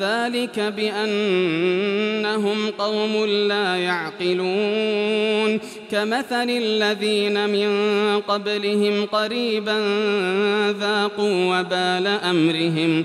ذلك بأنهم قوم لا يعقلون. كمثل الذين من قبلهم قريبا ذاقوا وبال أمرهم.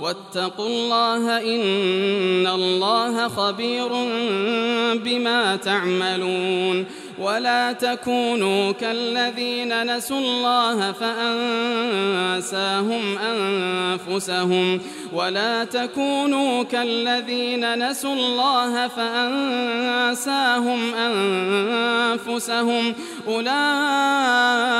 واتقوا الله إن الله خبير بما تعملون ولا تكونوا كالذين نسوا الله فأنساهم أنفسهم ولا تكونوا كالذين نسوا الله فأنساهم أنفسهم أولئك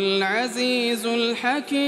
العزيز الحكيم.